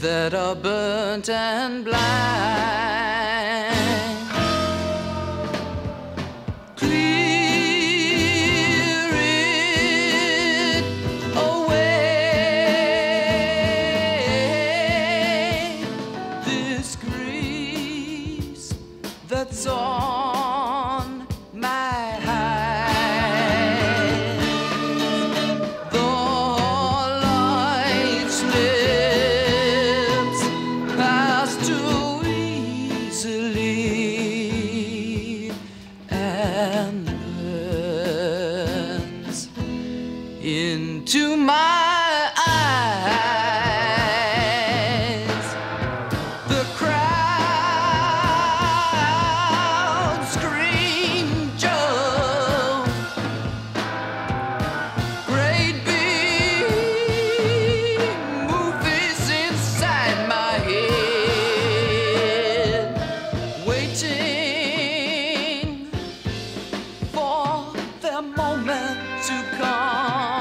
that are burnt and blind. Clear it away. This grease that's all. the moment to come.